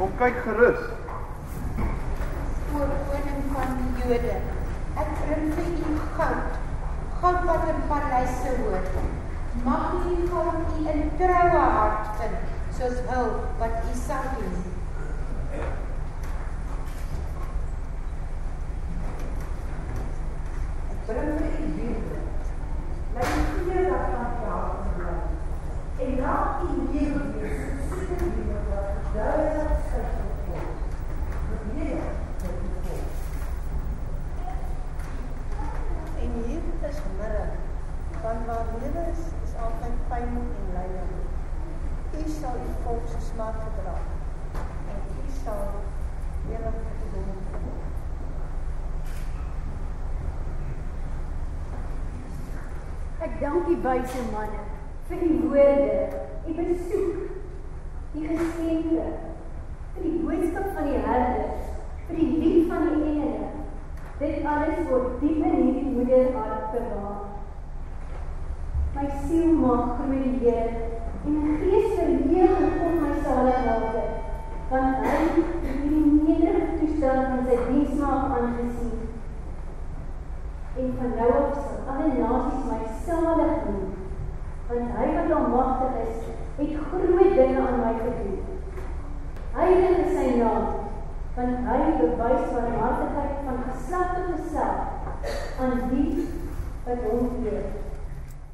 Kom kyk gerus. O koning van die Jode, ek bring vir u goud, goud wat in paleise hoort. Mag u goud u in troue hart vind, soos hul wat u sal doen. Ek bring vir u liefde. Laat die vuur dat van jou bly. En laat u lewe wees soos die lewe wat duidelik skrif word. Met lewe met u volk. En hier is mirre, want waar lewe is, is altyd pyn en lyding. U sal u volk se smart gedra en u sal ewig gedoen word. Ek dank die wyse manne vir die woorde, die besoek, die geskenke, vir die boodskap van die herders, alles word diep in hierdie moederhart bewaar. My siel maak groei die Here en my gees verheug op my saligmaker, want hy het hierdie nederige toestand in sy diensmaag aangesien. En van nou af sal alle nasies my salig noem, want hy wat almagtig is, het groot dinge aan my gedoen. Heilig is sy naam, want hy bewys wat harte Second,